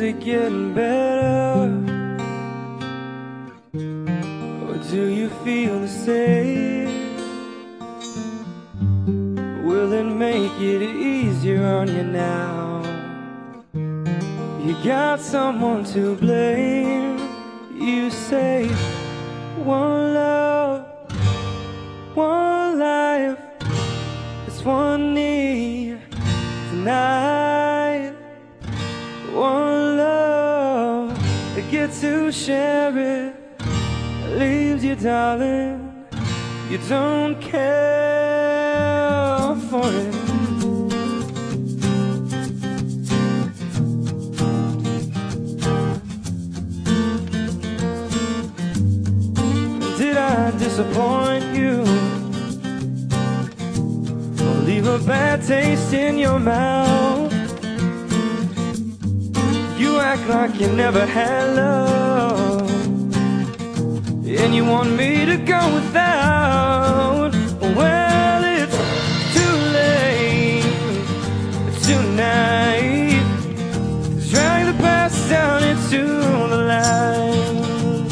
getting better? Or do you feel the same? Will it make it easier on you now? You got someone to blame. You say, one love, one life, it's one need tonight. One get to share it, leaves you, darling. You don't care for it. Did I disappoint you? Or leave a bad taste in your mouth? Like you never had love. And you want me to go without. Well, it's too late tonight. Drag the past down into the light.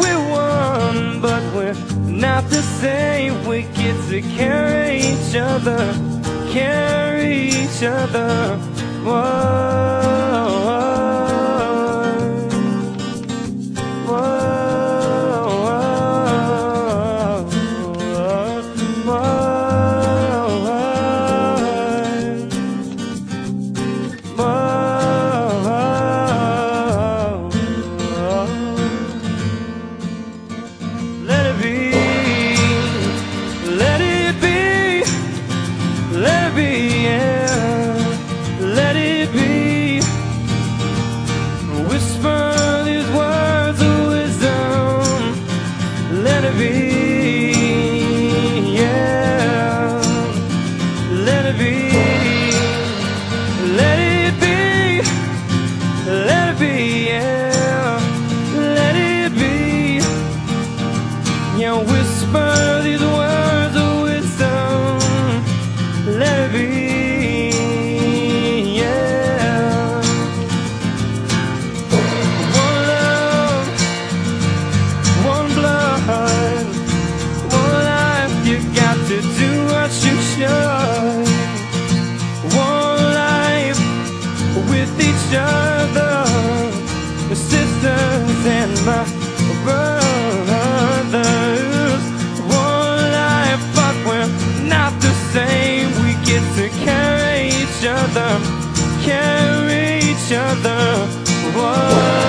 We're one, but we're not the same. We get to carry each other, carry each other. Whoa, be, yeah, let it be. Yeah, whisper these words of wisdom. Let it be, yeah. One love, one blood, one life. You got to do what you should. One life with each other, the and my brothers. One life, but we're not the same. We get to carry each other, carry each other. Whoa.